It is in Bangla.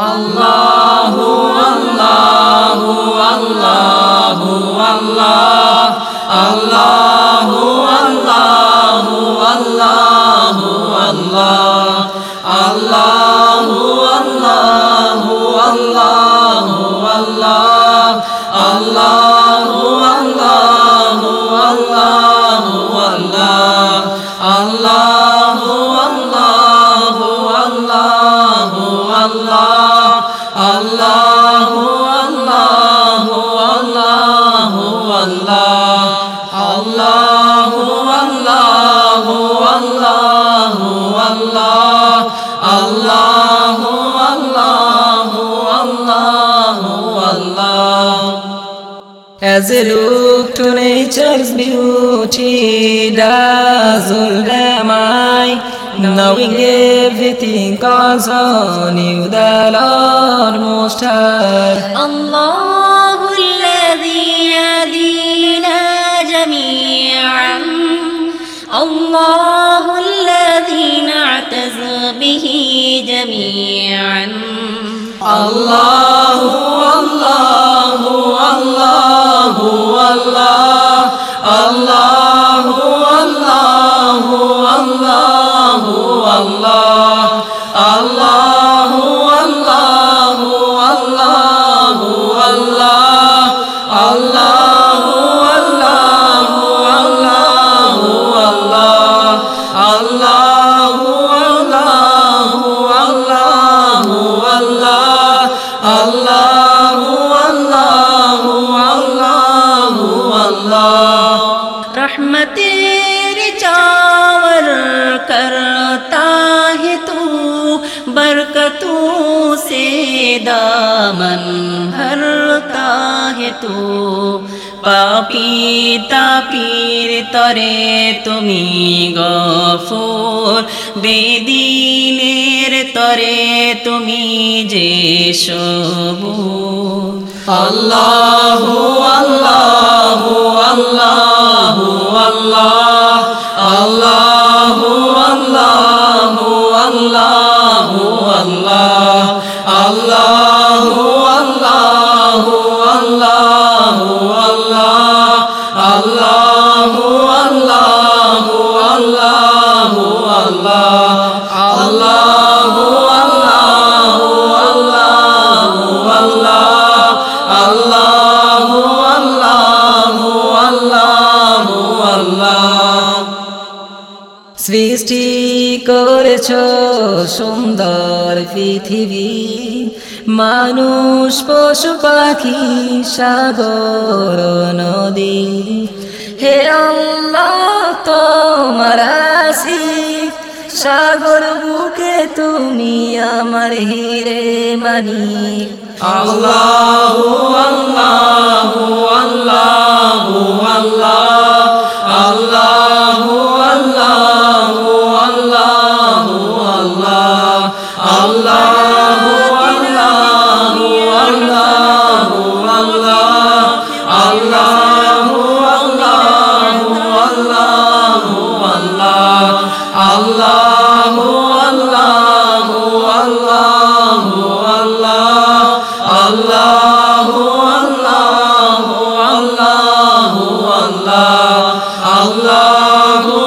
اللہ اللہ اللہ আল্লাহ আল্লাহু আল্লাহু আল্লাহু আল্লাহ আল্লাহু আল্লাহু আল্লাহু আল্লাহ আল্লাহু আল্লাহু আল্লাহু আল্লাহ As they look to nature's beauty, dazzled am I, الله الذي يهدينا جميعا الله الذي نعتز به جميعا الله Allah. आता है तू बरकतों से दामन भरता है तू। পাপি তাপির তরে তুমি গফুর বেদিনের তরে তুমি যে সবু আল্লাহ আল্লাহ সৃষ্টি করেছ সুন্দর পৃথিবী। মানুষ, পশু, পাখি, সাগর, নদী। হে তোমার সাগর বুকে তুমি আমার হিরে মানি। আল্লাহ আল্লাহ আল্লাহ আল্লাহ اللہ اللہ اللہ اللہ